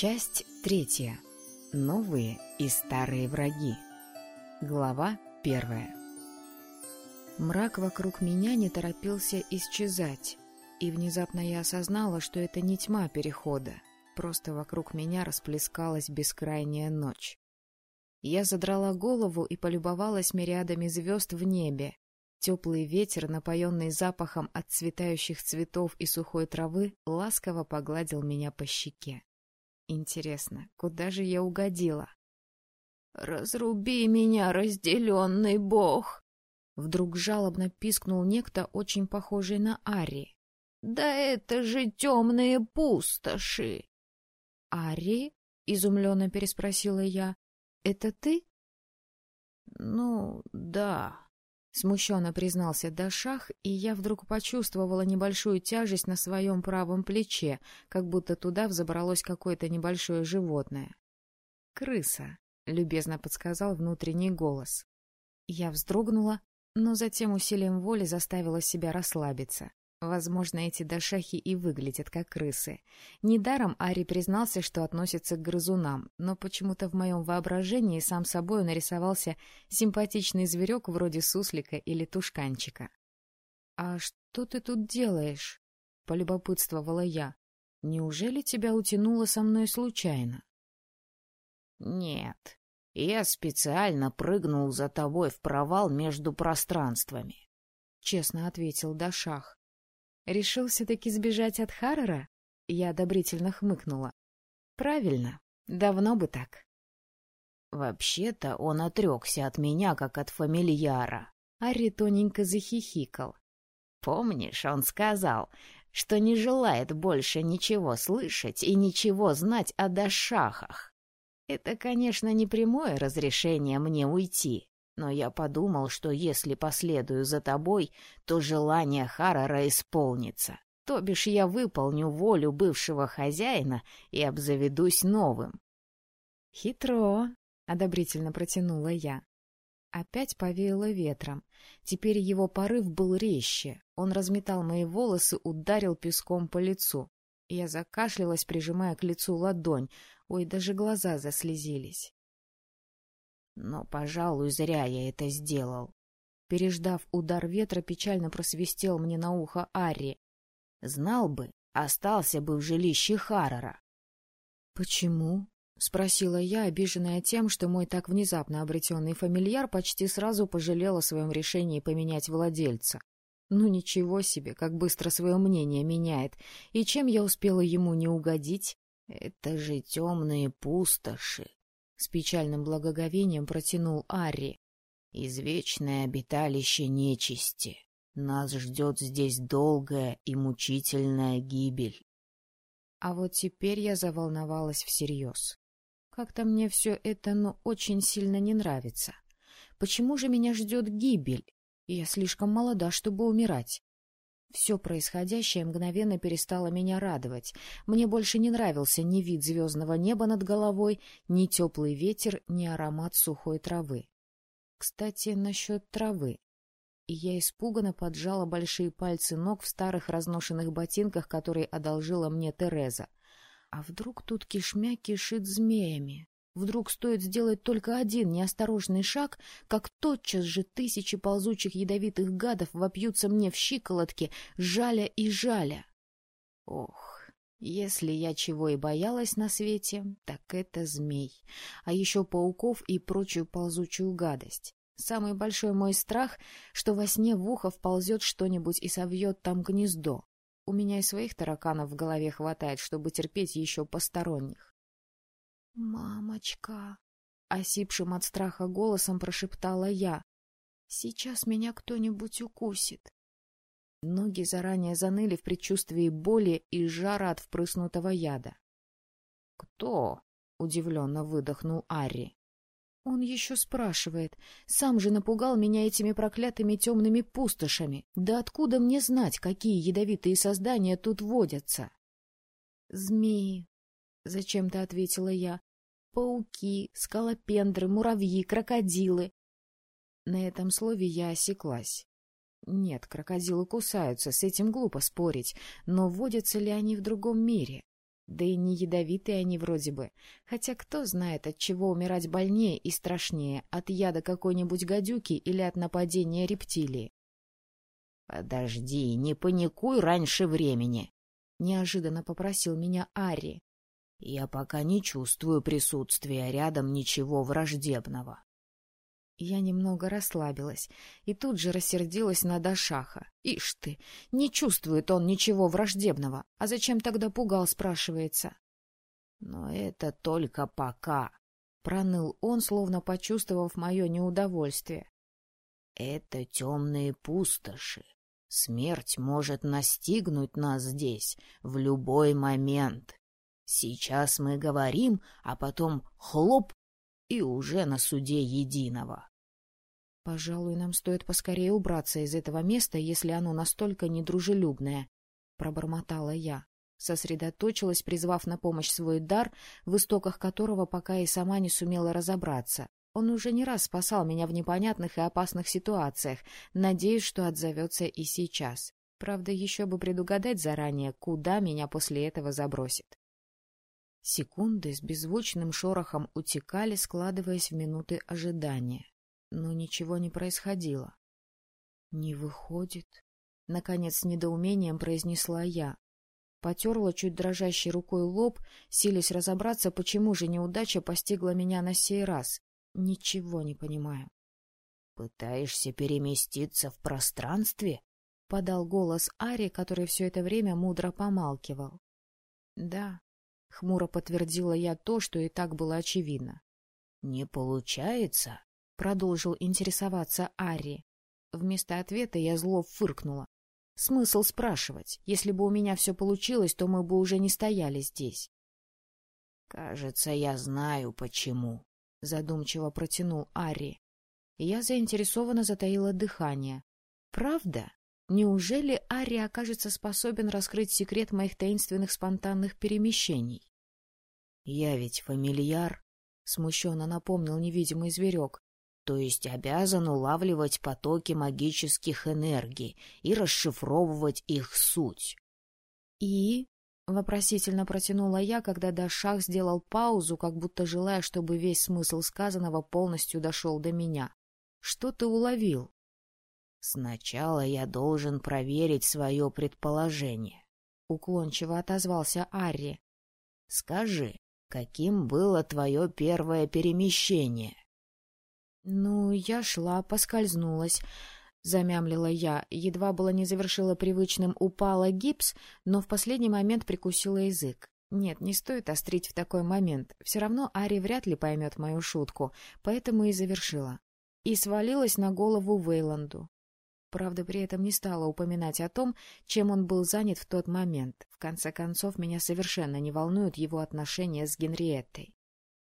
Часть третья. Новые и старые враги. Глава первая. Мрак вокруг меня не торопился исчезать, и внезапно я осознала, что это не тьма перехода, просто вокруг меня расплескалась бескрайняя ночь. Я задрала голову и полюбовалась мириадами звезд в небе. Теплый ветер, напоенный запахом от цветающих цветов и сухой травы, ласково погладил меня по щеке. Интересно, куда же я угодила? «Разруби меня, разделенный бог!» Вдруг жалобно пискнул некто, очень похожий на Ари. «Да это же темные пустоши!» «Ари?» — изумленно переспросила я. «Это ты?» «Ну, да», — смущенно признался Дашах, и я вдруг почувствовала небольшую тяжесть на своем правом плече, как будто туда взобралось какое-то небольшое животное. «Крыса», — любезно подсказал внутренний голос. Я вздрогнула, но затем усилием воли заставила себя расслабиться. Возможно, эти дашахи и выглядят как крысы. Недаром Ари признался, что относится к грызунам, но почему-то в моем воображении сам собой нарисовался симпатичный зверек вроде суслика или тушканчика. — А что ты тут делаешь? — полюбопытствовала я. — Неужели тебя утянуло со мной случайно? — Нет, я специально прыгнул за тобой в провал между пространствами, — честно ответил Дашах. Решил все-таки сбежать от Харрера? Я одобрительно хмыкнула. Правильно, давно бы так. Вообще-то он отрекся от меня, как от фамильяра. Арри тоненько захихикал. Помнишь, он сказал, что не желает больше ничего слышать и ничего знать о Дашахах. Это, конечно, не прямое разрешение мне уйти, но я подумал, что если последую за тобой, то желание Харрера исполнится. То бишь я выполню волю бывшего хозяина и обзаведусь новым. — Хитро, — одобрительно протянула я. Опять повеяло ветром. Теперь его порыв был резче. Он разметал мои волосы, ударил песком по лицу. Я закашлялась, прижимая к лицу ладонь. Ой, даже глаза заслезились. Но, пожалуй, зря я это сделал. Переждав удар ветра, печально просвистел мне на ухо Арри. Знал бы, остался бы в жилище Харрера. — Почему? — спросила я, обиженная тем, что мой так внезапно обретенный фамильяр почти сразу пожалел о своем решении поменять владельца. Ну ничего себе, как быстро свое мнение меняет. И чем я успела ему не угодить? Это же темные пустоши, с печальным благоговением протянул Арри. «Извечное обиталище нечисти. Нас ждет здесь долгая и мучительная гибель». А вот теперь я заволновалась всерьез. Как-то мне все это, ну, очень сильно не нравится. Почему же меня ждет гибель? Я слишком молода, чтобы умирать. Все происходящее мгновенно перестало меня радовать. Мне больше не нравился ни вид звездного неба над головой, ни теплый ветер, ни аромат сухой травы. Кстати, насчет травы. И я испуганно поджала большие пальцы ног в старых разношенных ботинках, которые одолжила мне Тереза. А вдруг тут кишмя кишит змеями? Вдруг стоит сделать только один неосторожный шаг, как тотчас же тысячи ползучих ядовитых гадов вопьются мне в щиколотки, жаля и жаля. Ох, если я чего и боялась на свете, так это змей, а еще пауков и прочую ползучую гадость. Самый большой мой страх, что во сне в ухо вползет что-нибудь и совьет там гнездо. У меня и своих тараканов в голове хватает, чтобы терпеть еще посторонних. «Мамочка!» — осипшим от страха голосом прошептала я. «Сейчас меня кто-нибудь укусит». Ноги заранее заныли в предчувствии боли и жара от впрыснутого яда. «Кто?» — удивленно выдохнул Арри. Он еще спрашивает. Сам же напугал меня этими проклятыми темными пустошами. Да откуда мне знать, какие ядовитые создания тут водятся? — Змеи, — зачем-то ответила я. Пауки, скалопендры, муравьи, крокодилы. На этом слове я осеклась. Нет, крокодилы кусаются, с этим глупо спорить, но водятся ли они в другом мире? Да и не ядовитые они вроде бы. Хотя кто знает, от чего умирать больнее и страшнее, от яда какой-нибудь гадюки или от нападения рептилии. — Подожди, не паникуй раньше времени, — неожиданно попросил меня Ари. — Я пока не чувствую присутствия рядом ничего враждебного. Я немного расслабилась и тут же рассердилась на Дашаха. Ишь ты, не чувствует он ничего враждебного. А зачем тогда пугал, спрашивается? Но это только пока, — проныл он, словно почувствовав мое неудовольствие. Это темные пустоши. Смерть может настигнуть нас здесь в любой момент. Сейчас мы говорим, а потом хлоп, и уже на суде единого. Пожалуй, нам стоит поскорее убраться из этого места, если оно настолько недружелюбное, — пробормотала я. Сосредоточилась, призвав на помощь свой дар, в истоках которого пока и сама не сумела разобраться. Он уже не раз спасал меня в непонятных и опасных ситуациях. Надеюсь, что отзовется и сейчас. Правда, еще бы предугадать заранее, куда меня после этого забросит. Секунды с беззвучным шорохом утекали, складываясь в минуты ожидания но ничего не происходило. — Не выходит, — наконец с недоумением произнесла я. Потерла чуть дрожащей рукой лоб, силясь разобраться, почему же неудача постигла меня на сей раз. Ничего не понимаю. — Пытаешься переместиться в пространстве? — подал голос Ари, который все это время мудро помалкивал. — Да, — хмуро подтвердила я то, что и так было очевидно. — Не получается? Продолжил интересоваться Ари. Вместо ответа я зло фыркнула. Смысл спрашивать. Если бы у меня все получилось, то мы бы уже не стояли здесь. — Кажется, я знаю, почему, — задумчиво протянул Ари. Я заинтересованно затаила дыхание. — Правда? Неужели Ари окажется способен раскрыть секрет моих таинственных спонтанных перемещений? — Я ведь фамильяр, — смущенно напомнил невидимый зверек то есть обязан улавливать потоки магических энергий и расшифровывать их суть. «И?» — вопросительно протянула я, когда Дашах сделал паузу, как будто желая, чтобы весь смысл сказанного полностью дошел до меня. «Что ты уловил?» «Сначала я должен проверить свое предположение», — уклончиво отозвался Арри. «Скажи, каким было твое первое перемещение?» Ну, я шла, поскользнулась. Замямлила я, едва было не завершила привычным «упала гипс», но в последний момент прикусила язык. Нет, не стоит острить в такой момент. Все равно Ари вряд ли поймет мою шутку, поэтому и завершила. И свалилась на голову Вейланду. Правда, при этом не стала упоминать о том, чем он был занят в тот момент. В конце концов, меня совершенно не волнуют его отношения с Генриеттой.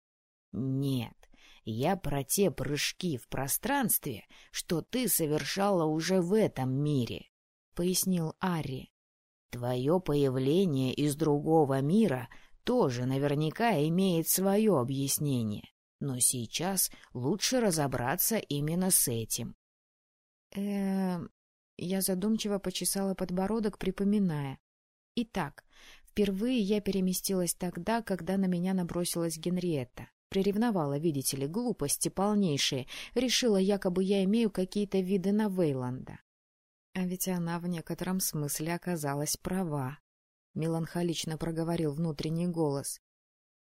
— Нет, я про те прыжки в пространстве, что ты совершала уже в этом мире, — пояснил Ари. Твое появление из другого мира тоже наверняка имеет свое объяснение, но сейчас лучше разобраться именно с этим. Э, Я задумчиво почесала подбородок, припоминая. Итак, впервые я переместилась тогда, когда на меня набросилась Генриетта. Приревновала, видите ли, глупости полнейшие. Решила, якобы я имею какие-то виды на Вейланда. А ведь она в некотором смысле оказалась права. Меланхолично проговорил внутренний голос.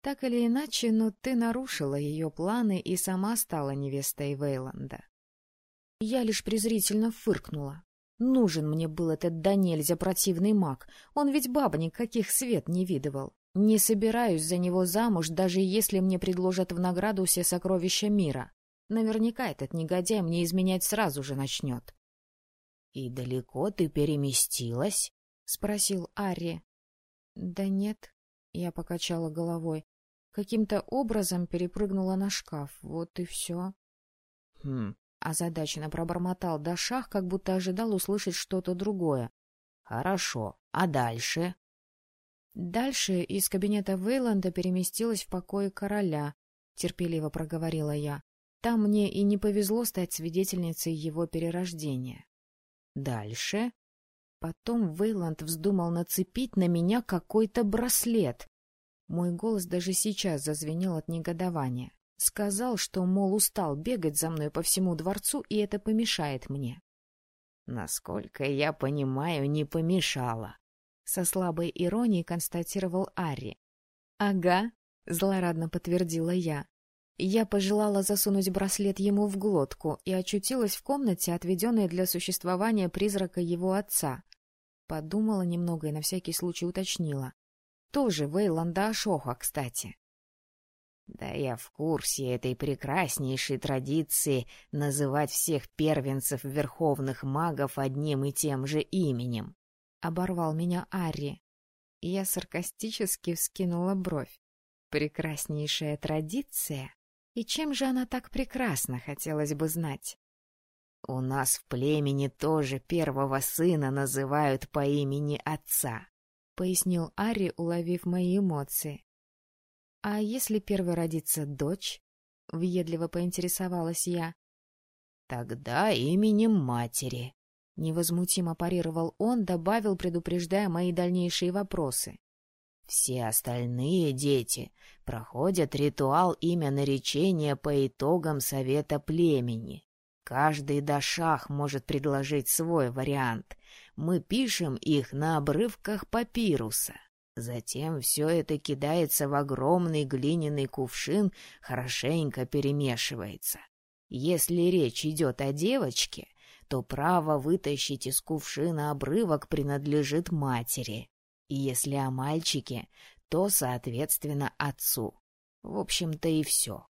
Так или иначе, но ты нарушила ее планы и сама стала невестой Вейланда. Я лишь презрительно фыркнула. Нужен мне был этот да нельзя противный маг. Он ведь бабник каких свет не видывал. Не собираюсь за него замуж, даже если мне предложат в награду все сокровища мира. Наверняка этот негодяй мне изменять сразу же начнет. — И далеко ты переместилась? — спросил Арри. — Да нет, — я покачала головой. Каким-то образом перепрыгнула на шкаф, вот и все. — Хм. Озадаченно пробормотал Дашах, как будто ожидал услышать что-то другое. — Хорошо. А дальше? Дальше из кабинета Вейланда переместилась в покое короля, — терпеливо проговорила я. Там мне и не повезло стать свидетельницей его перерождения. Дальше... Потом Вейланд вздумал нацепить на меня какой-то браслет. Мой голос даже сейчас зазвенел от негодования. Сказал, что, мол, устал бегать за мной по всему дворцу, и это помешает мне. Насколько я понимаю, не помешало. Со слабой иронией констатировал Ари. Ага, злорадно подтвердила я. Я пожелала засунуть браслет ему в глотку и очутилась в комнате, отведенной для существования призрака его отца. Подумала немного и на всякий случай уточнила. Тоже Вейланда Ашоха, кстати. Да я в курсе этой прекраснейшей традиции называть всех первенцев верховных магов одним и тем же именем. Оборвал меня Арри. Я саркастически вскинула бровь. Прекраснейшая традиция? И чем же она так прекрасна, хотелось бы знать? У нас в племени тоже первого сына называют по имени отца, — пояснил Ари, уловив мои эмоции. «А если первой родится дочь?» — въедливо поинтересовалась я. «Тогда именем матери», — невозмутимо парировал он, добавил, предупреждая мои дальнейшие вопросы. «Все остальные дети проходят ритуал имя наречения по итогам совета племени. Каждый дашах может предложить свой вариант. Мы пишем их на обрывках папируса. Затем все это кидается в огромный глиняный кувшин, хорошенько перемешивается. Если речь идет о девочке, то право вытащить из кувшина обрывок принадлежит матери. И если о мальчике, то, соответственно, отцу. В общем-то и все.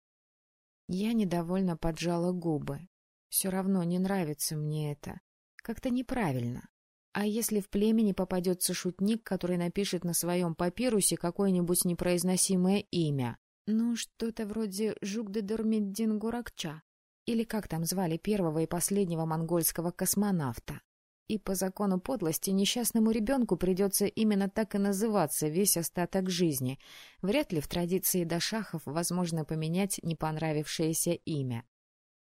Я недовольно поджала губы. Все равно не нравится мне это. Как-то неправильно. А если в племени попадется шутник, который напишет на своем папирусе какое-нибудь непроизносимое имя? Ну, что-то вроде Жук-де-Дормиддин Гуракча. Или как там звали первого и последнего монгольского космонавта. И по закону подлости несчастному ребенку придется именно так и называться весь остаток жизни. Вряд ли в традиции дашахов возможно поменять не понравившееся имя.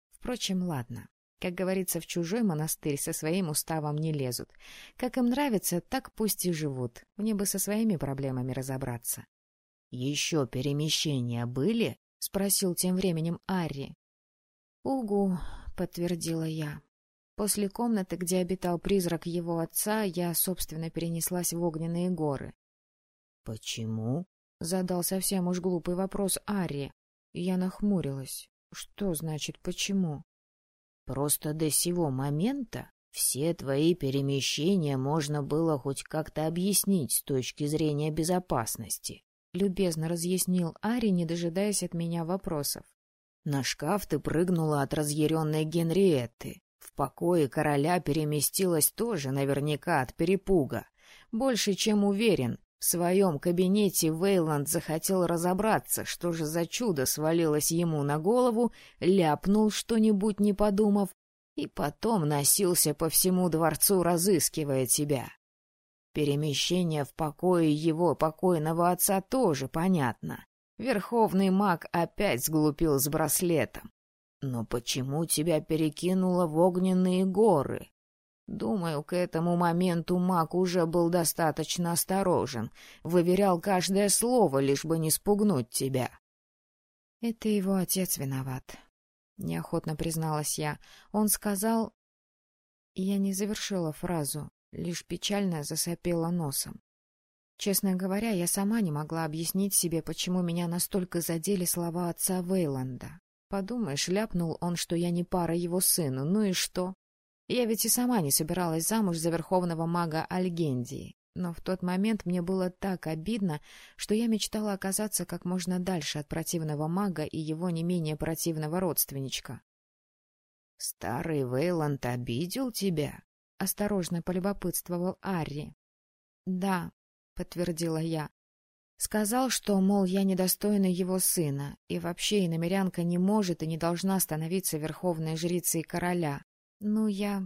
Впрочем, ладно. Как говорится, в чужой монастырь со своим уставом не лезут. Как им нравится, так пусть и живут. Мне бы со своими проблемами разобраться. — Еще перемещения были? — спросил тем временем Арри. — Угу, — подтвердила я. После комнаты, где обитал призрак его отца, я, собственно, перенеслась в огненные горы. — Почему? — задал совсем уж глупый вопрос Арри. Я нахмурилась. Что значит «почему»? Просто до сего момента все твои перемещения можно было хоть как-то объяснить с точки зрения безопасности. Любезно разъяснил Ари, не дожидаясь от меня вопросов. На шкаф ты прыгнула от разъяренной Генриетты. В покое короля переместилась тоже наверняка от перепуга. Больше чем уверен, в своем кабинете Вейланд захотел разобраться, что же за чудо свалилось ему на голову, ляпнул что-нибудь, не подумав, и потом носился по всему дворцу, разыскивая тебя. Перемещение в покое его покойного отца тоже понятно. Верховный маг опять сглупил с браслетом. Но почему тебя перекинуло в огненные горы? Думаю, к этому моменту маг уже был достаточно осторожен, выверял каждое слово, лишь бы не спугнуть тебя. — Это его отец виноват, — неохотно призналась я. Он сказал... Я не завершила фразу, лишь печально засопела носом. Честно говоря, я сама не могла объяснить себе, почему меня настолько задели слова отца Вейланда. Подумаешь, ляпнул он, что я не пара его сыну, ну и что? Я ведь и сама не собиралась замуж за верховного мага Альгендии. Но в тот момент мне было так обидно, что я мечтала оказаться как можно дальше от противного мага и его не менее противного родственничка. — Старый Вейланд обидел тебя? — осторожно полюбопытствовал Арри. — Да, — подтвердила я. Сказал, что, мол, я недостойна его сына, и вообще иномерянка не может и не должна становиться верховной жрицей короля. Ну, я...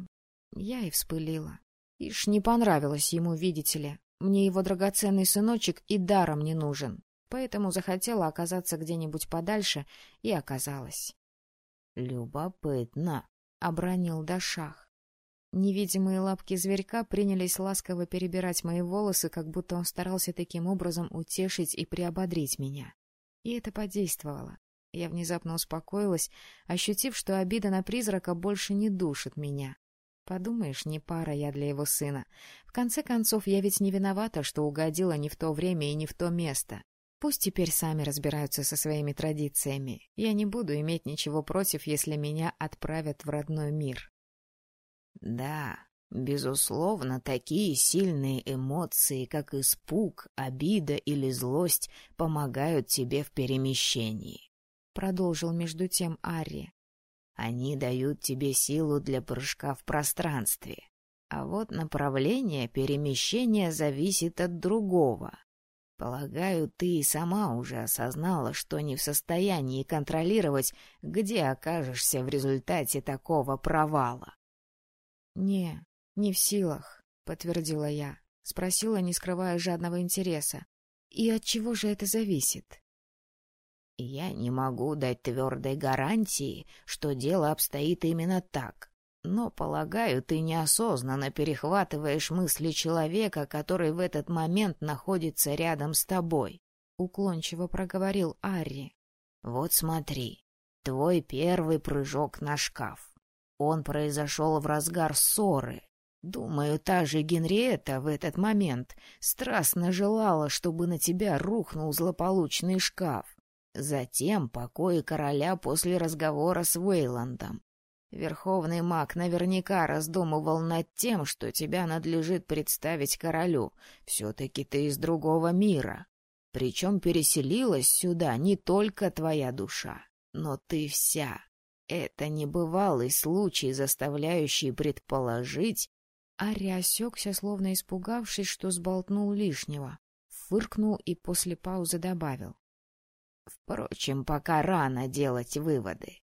я и вспылила. Ишь, не понравилось ему, видите ли. Мне его драгоценный сыночек и даром не нужен. Поэтому захотела оказаться где-нибудь подальше и оказалась. — Любопытно, — обронил Дашах. Невидимые лапки зверька принялись ласково перебирать мои волосы, как будто он старался таким образом утешить и приободрить меня. И это подействовало. Я внезапно успокоилась, ощутив, что обида на призрака больше не душит меня. Подумаешь, не пара я для его сына. В конце концов, я ведь не виновата, что угодила не в то время и не в то место. Пусть теперь сами разбираются со своими традициями. Я не буду иметь ничего против, если меня отправят в родной мир. Да, безусловно, такие сильные эмоции, как испуг, обида или злость, помогают тебе в перемещении. Продолжил между тем Ари. Они дают тебе силу для прыжка в пространстве. А вот направление перемещения зависит от другого. Полагаю, ты и сама уже осознала, что не в состоянии контролировать, где окажешься в результате такого провала. «Не, не в силах», — подтвердила я. Спросила, не скрывая жадного интереса. «И от чего же это зависит?» «Я не могу дать твердой гарантии, что дело обстоит именно так. Но, полагаю, ты неосознанно перехватываешь мысли человека, который в этот момент находится рядом с тобой», — уклончиво проговорил Арри. «Вот смотри, твой первый прыжок на шкаф. Он произошел в разгар ссоры. Думаю, та же Генриетта в этот момент страстно желала, чтобы на тебя рухнул злополучный шкаф. Затем покои короля после разговора с Вейландом. Верховный маг наверняка раздумывал над тем, что тебя надлежит представить королю. Все-таки ты из другого мира. Причем переселилась сюда не только твоя душа, но ты вся. Это небывалый случай, заставляющий предположить... Ари осекся, словно испугавшись, что сболтнул лишнего. Фыркнул и после паузы добавил. Впрочем, пока рано делать выводы.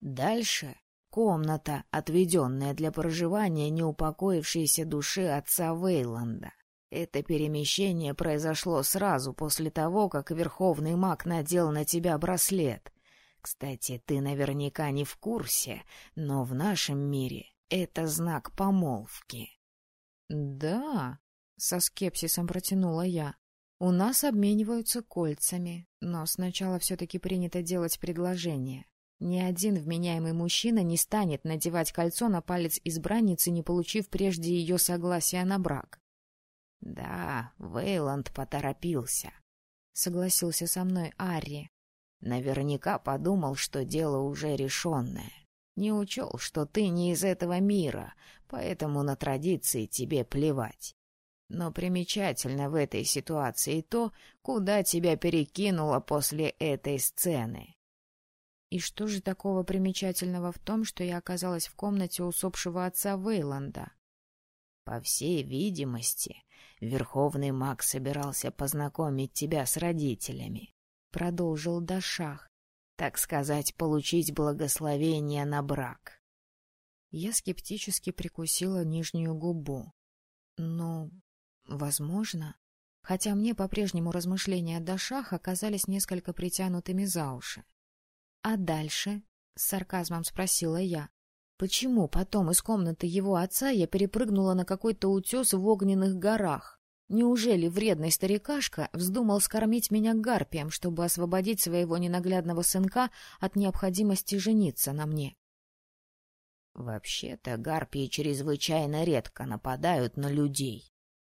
Дальше комната, отведенная для проживания неупокоившейся души отца Вейланда. Это перемещение произошло сразу после того, как Верховный маг надел на тебя браслет. Кстати, ты наверняка не в курсе, но в нашем мире это знак помолвки. — Да, — со скепсисом протянула я. — У нас обмениваются кольцами, но сначала все-таки принято делать предложение. Ни один вменяемый мужчина не станет надевать кольцо на палец избранницы, не получив прежде ее согласия на брак. — Да, Вейланд поторопился, — согласился со мной Арри. Наверняка подумал, что дело уже решенное. Не учел, что ты не из этого мира, поэтому на традиции тебе плевать. Но примечательно в этой ситуации то, куда тебя перекинуло после этой сцены. И что же такого примечательного в том, что я оказалась в комнате усопшего отца Вейланда? По всей видимости, Верховный маг собирался познакомить тебя с родителями продолжил Дашах, так сказать, получить благословение на брак. Я скептически прикусила нижнюю губу. Ну, возможно. Хотя мне по-прежнему размышления Дашаха оказались несколько притянутыми за уши. А дальше, с сарказмом спросила я, почему потом из комнаты его отца я перепрыгнула на какой-то утес в огненных горах? Неужели вредный старикашка вздумал скормить меня гарпием, чтобы освободить своего ненаглядного сынка от необходимости жениться на мне? — Вообще-то гарпии чрезвычайно редко нападают на людей, —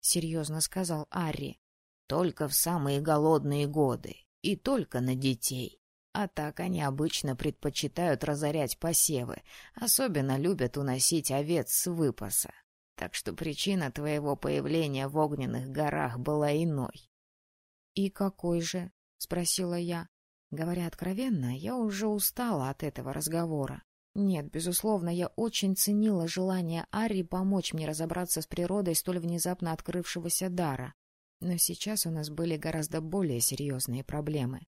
серьезно сказал Арри. — Только в самые голодные годы и только на детей. А так они обычно предпочитают разорять посевы, особенно любят уносить овец с выпаса. Так что причина твоего появления в огненных горах была иной. — И какой же? — спросила я. Говоря откровенно, я уже устала от этого разговора. Нет, безусловно, я очень ценила желание Ари помочь мне разобраться с природой столь внезапно открывшегося дара. Но сейчас у нас были гораздо более серьезные проблемы.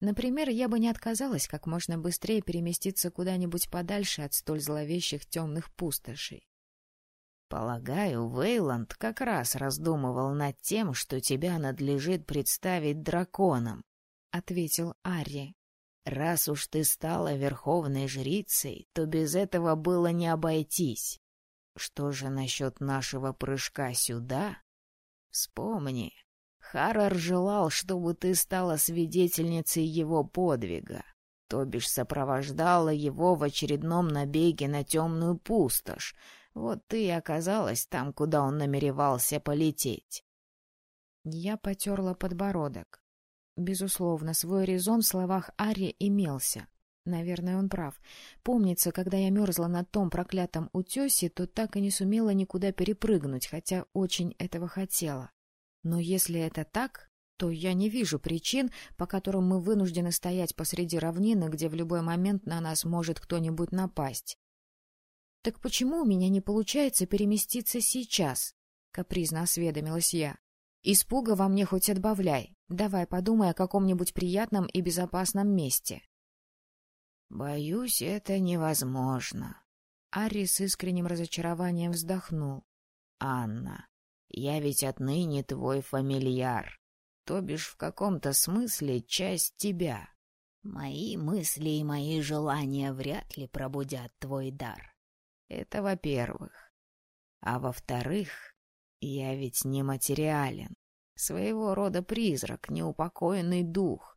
Например, я бы не отказалась как можно быстрее переместиться куда-нибудь подальше от столь зловещих темных пустошей. Полагаю, Вейланд как раз раздумывал над тем, что тебя надлежит представить драконом, — ответил Арри. Раз уж ты стала верховной жрицей, то без этого было не обойтись. Что же насчет нашего прыжка сюда? Вспомни, Харрор желал, чтобы ты стала свидетельницей его подвига, то бишь сопровождала его в очередном набеге на темную пустошь. Вот ты и оказалась там, куда он намеревался полететь. Я потерла подбородок. Безусловно, свой резон в словах Ари имелся. Наверное, он прав. Помнится, когда я мерзла на том проклятом утесе, то так и не сумела никуда перепрыгнуть, хотя очень этого хотела. Но если это так, то я не вижу причин, по которым мы вынуждены стоять посреди равнины, где в любой момент на нас может кто-нибудь напасть. — Так почему у меня не получается переместиться сейчас? — капризно осведомилась я. — Испуга во мне хоть отбавляй. Давай подумай о каком-нибудь приятном и безопасном месте. — Боюсь, это невозможно. Арри с искренним разочарованием вздохнул. — Анна, я ведь отныне твой фамильяр, то бишь в каком-то смысле часть тебя. Мои мысли и мои желания вряд ли пробудят твой дар. Это во-первых. А во-вторых, я ведь нематериален, своего рода призрак, неупокоенный дух.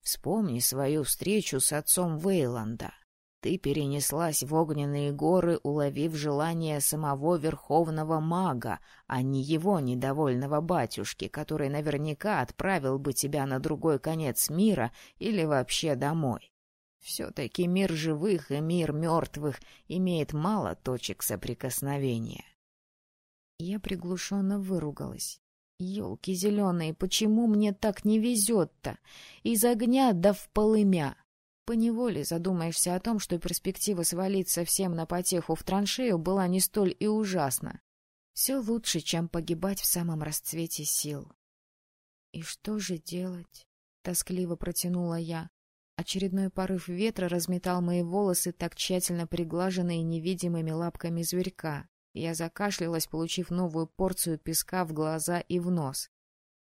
Вспомни свою встречу с отцом Вейланда. Ты перенеслась в огненные горы, уловив желание самого верховного мага, а не его недовольного батюшки, который наверняка отправил бы тебя на другой конец мира или вообще домой. Все-таки мир живых и мир мертвых имеет мало точек соприкосновения. Я приглушенно выругалась. Елки зеленые, почему мне так не везет-то? Из огня да в полымя. Поневоле задумаешься о том, что перспектива свалиться всем на потеху в траншею была не столь и ужасна. Все лучше, чем погибать в самом расцвете сил. «И что же делать?» — тоскливо протянула я. Очередной порыв ветра разметал мои волосы, так тщательно приглаженные невидимыми лапками зверька. Я закашлялась, получив новую порцию песка в глаза и в нос.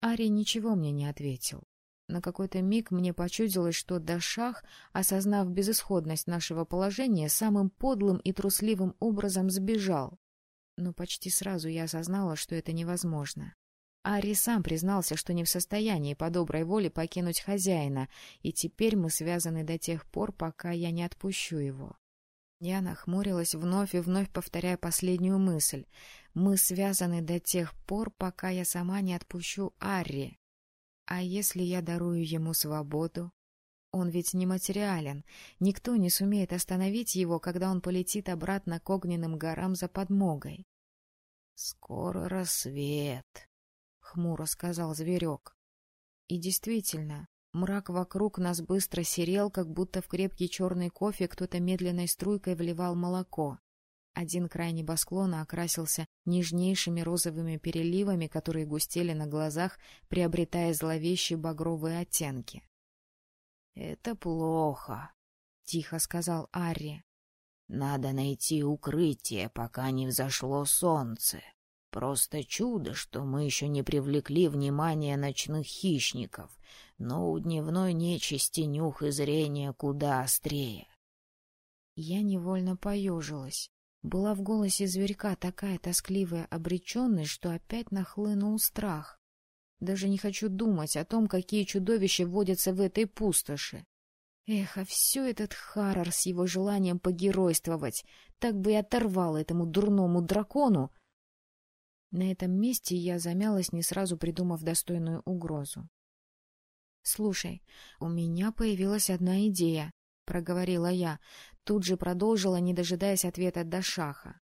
Ари ничего мне не ответил. На какой-то миг мне почудилось, что Дашах, осознав безысходность нашего положения, самым подлым и трусливым образом сбежал. Но почти сразу я осознала, что это невозможно. Ари сам признался, что не в состоянии по доброй воле покинуть хозяина, и теперь мы связаны до тех пор, пока я не отпущу его. Я нахмурилась, вновь и вновь повторяя последнюю мысль. Мы связаны до тех пор, пока я сама не отпущу Арри. А если я дарую ему свободу? Он ведь нематериален. Никто не сумеет остановить его, когда он полетит обратно к огненным горам за подмогой. — Скоро рассвет, — хмуро сказал зверек. И действительно, мрак вокруг нас быстро серел, как будто в крепкий черный кофе кто-то медленной струйкой вливал молоко. Один край небосклона окрасился нежнейшими розовыми переливами, которые густели на глазах, приобретая зловещие багровые оттенки. — Это плохо, — тихо сказал Арри. — Надо найти укрытие, пока не взошло солнце. Просто чудо, что мы еще не привлекли внимание ночных хищников, но у дневной нечисти нюх и зрение куда острее. Я невольно поежилась. Была в голосе зверька такая тоскливая обреченность, что опять нахлынул страх. Даже не хочу думать о том, какие чудовища водятся в этой пустоши. Эх, а все этот Харрор с его желанием погеройствовать, так бы и оторвал этому дурному дракону. На этом месте я замялась, не сразу придумав достойную угрозу. — Слушай, у меня появилась одна идея, — проговорила я, Тут же продолжила, не дожидаясь ответа Дашаха.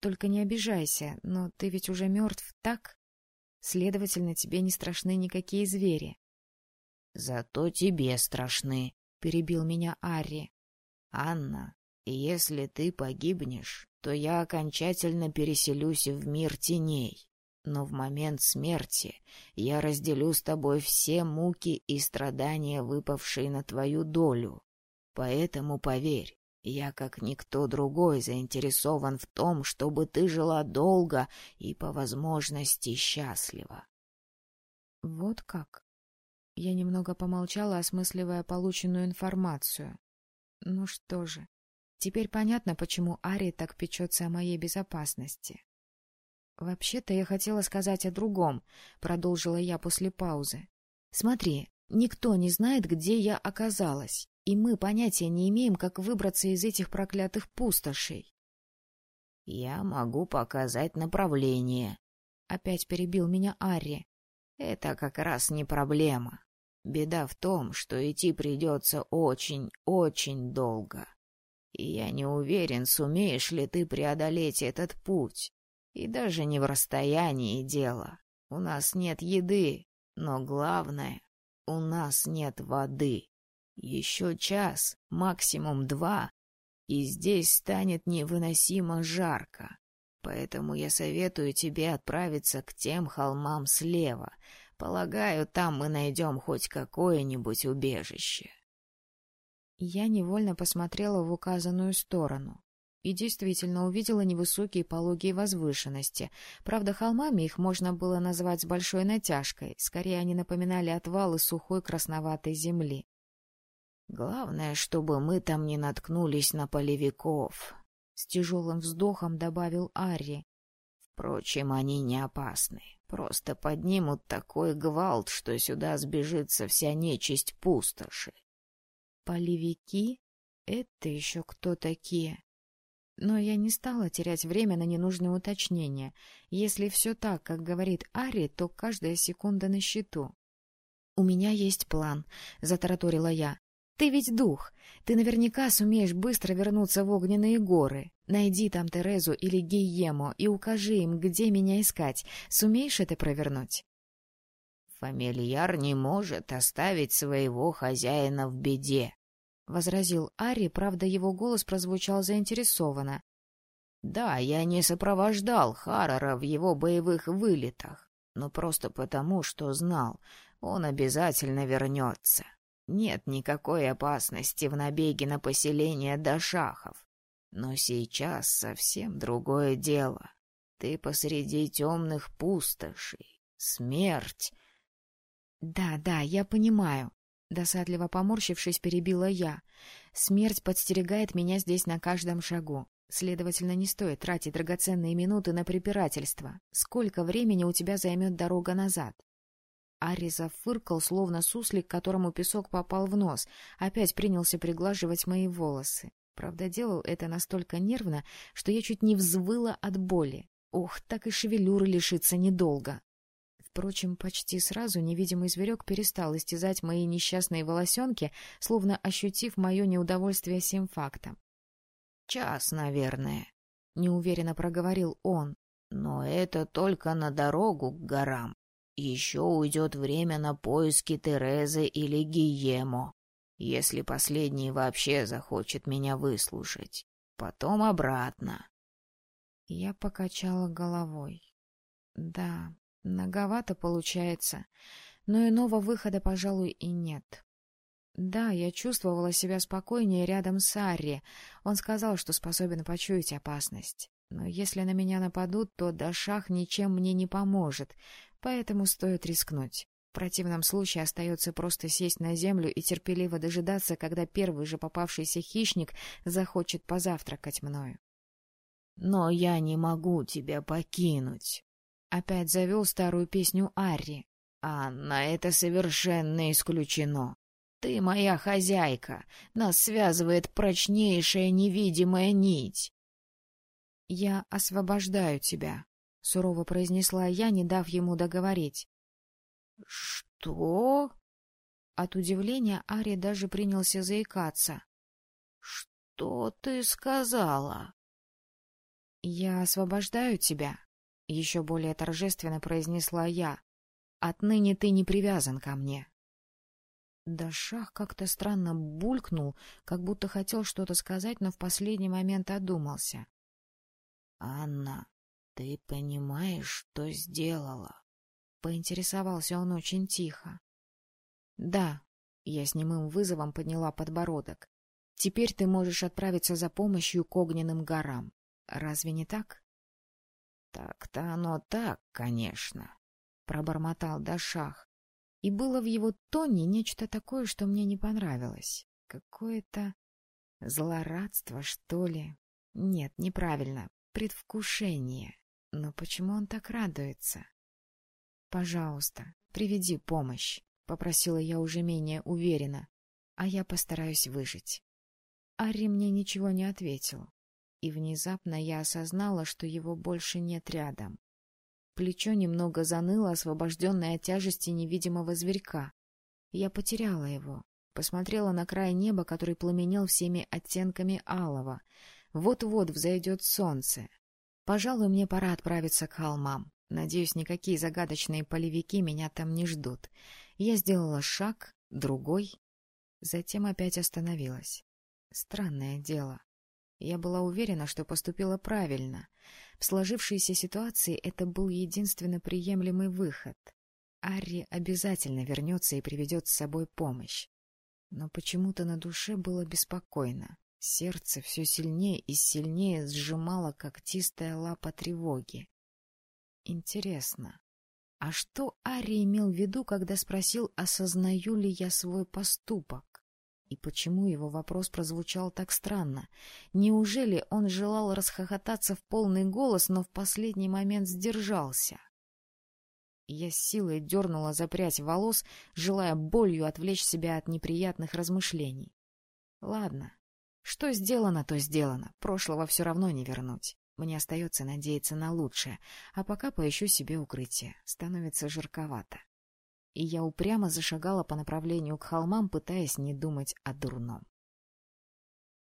«Только не обижайся, но ты ведь уже мертв, так? Следовательно, тебе не страшны никакие звери». «Зато тебе страшны», — перебил меня Арри. «Анна, если ты погибнешь, то я окончательно переселюсь в мир теней. Но в момент смерти я разделю с тобой все муки и страдания, выпавшие на твою долю. Поэтому поверь, я, как никто другой, заинтересован в том, чтобы ты жила долго и, по возможности, счастливо. Вот как? Я немного помолчала, осмысливая полученную информацию. Ну что же, Теперь понятно, почему Ари так печется о моей безопасности. «Вообще-то я хотела сказать о другом», — продолжила я после паузы. «Смотри, никто не знает, где я оказалась, и мы понятия не имеем, как выбраться из этих проклятых пустошей». «Я могу показать направление», — опять перебил меня Ари. «Это как раз не проблема. Беда в том, что идти придется очень-очень долго. И я не уверен, сумеешь ли ты преодолеть этот путь. И даже не в расстоянии дело. У нас нет еды, но главное, у нас нет воды. Еще час, максимум два, и здесь станет невыносимо жарко. Поэтому я советую тебе отправиться к тем холмам слева. Полагаю, там мы найдем хоть какое-нибудь убежище. Я невольно посмотрела в указанную сторону и действительно увидела невысокие пологие возвышенности. Правда, холмами их можно было назвать с большой натяжкой, скорее они напоминали отвалы сухой красноватой земли. «Главное, чтобы мы там не наткнулись на полевиков», — с тяжелым вздохом добавил Арри. «Впрочем, они не опасны. Просто поднимут такой гвалт, что сюда сбежится вся нечисть пустоши. Полевики? Это еще кто такие? Но я не стала терять время на ненужные уточнения. Если все так, как говорит Ари, то каждая секунда на счету. — У меня есть план, — затараторила я. — Ты ведь дух. Ты наверняка сумеешь быстро вернуться в огненные горы. Найди там Терезу или Гейемо и укажи им, где меня искать. Сумеешь это провернуть? Фамильяр не может оставить своего хозяина в беде, — возразил Ари, правда, его голос прозвучал заинтересованно. — Да, я не сопровождал Харрора в его боевых вылетах, но просто потому, что знал, он обязательно вернется. Нет никакой опасности в набеге на поселение Дашахов. Но сейчас совсем другое дело. Ты посреди темных пустошей. Смерть. — Да, да, я понимаю, Досадливо поморщившись, перебила я. Смерть подстерегает меня здесь на каждом шагу. Следовательно, не стоит тратить драгоценные минуты на препирательство. Сколько времени у тебя займет дорога назад? Ари зафыркал, словно суслик, которому песок попал в нос. Опять принялся приглаживать мои волосы. Правда, делал это настолько нервно, что я чуть не взвыла от боли. Ох, так и шевелюры лишиться недолго. Впрочем, почти сразу невидимый зверек перестал истязать мои несчастные волосенки, словно ощутив мое неудовольствие сим фактом. — Час, наверное, — неуверенно проговорил он. — Но это только на дорогу к горам. Еще уйдет время на поиски Терезы или Гиемо, если последний вообще захочет меня выслушать. Потом обратно. Я покачала головой. Да, Многовато получается, но иного выхода, пожалуй, и нет. Да, я чувствовала себя спокойнее рядом с Арри. Он сказал, что способен почуять опасность. Но если на меня нападут, то Дашах ничем мне не поможет, поэтому стоит рискнуть. В противном случае остается просто сесть на землю и терпеливо дожидаться, когда первый же попавшийся хищник захочет позавтракать мною. — Но я не могу тебя покинуть, Опять завел старую песню Арри. «Анна, это совершенно исключено. Ты моя хозяйка. Нас связывает прочнейшая невидимая нить». «Я освобождаю тебя», — сурово произнесла я, не дав ему договорить. «Что?» От удивления Ари даже принялся заикаться. «Что ты сказала?» «Я освобождаю тебя», — еще более торжественно произнесла я. «Отныне ты не привязан ко мне». Да шах как-то странно булькнул, как будто хотел что-то сказать, но в последний момент одумался. — Анна, ты понимаешь, что сделала? — поинтересовался он очень тихо. — Да, — я с немым вызовом подняла подбородок. — Теперь ты можешь отправиться за помощью к огненным горам. Разве не так? Так-то оно так, конечно, пробормотал Дашах. И было в его тоне нечто такое, что мне не понравилось. Какое-то Злорадство, что ли? Нет, неправильно. Предвкушение. Но почему он так радуется? «Пожалуйста, приведи помощь», — попросила я уже менее уверенно, «а я постараюсь выжить». Арри мне ничего не ответил, и внезапно я осознала, что его больше нет рядом. Плечо немного заныло, освобожденное от тяжести невидимого зверька. Я потеряла его, посмотрела на край неба, который пламенел всеми оттенками алого. Вот-вот взойдет солнце. Пожалуй, мне пора отправиться к холмам. Надеюсь, никакие загадочные полевики меня там не ждут. Я сделала шаг, другой, затем опять остановилась. Странное дело. Я была уверена, что поступила правильно. В сложившейся ситуации это был единственно приемлемый выход. Арри обязательно вернется и приведет с собой помощь. Но почему-то на душе было беспокойно. Сердце все сильнее и сильнее сжимало когтистая лапа тревоги. Интересно, а что Ари имел в виду, когда спросил, осознаю ли я свой поступок? И почему его вопрос прозвучал так странно? Неужели он желал расхохотаться в полный голос, но в последний момент сдержался? Я с силой дернула за прядь волос, желая болью отвлечь себя от неприятных размышлений. Ладно, что сделано, то сделано, прошлого все равно не вернуть. Мне остается надеяться на лучшее, а пока поищу себе укрытие. Становится жарковато. И я упрямо зашагала по направлению к холмам, пытаясь не думать о дурном.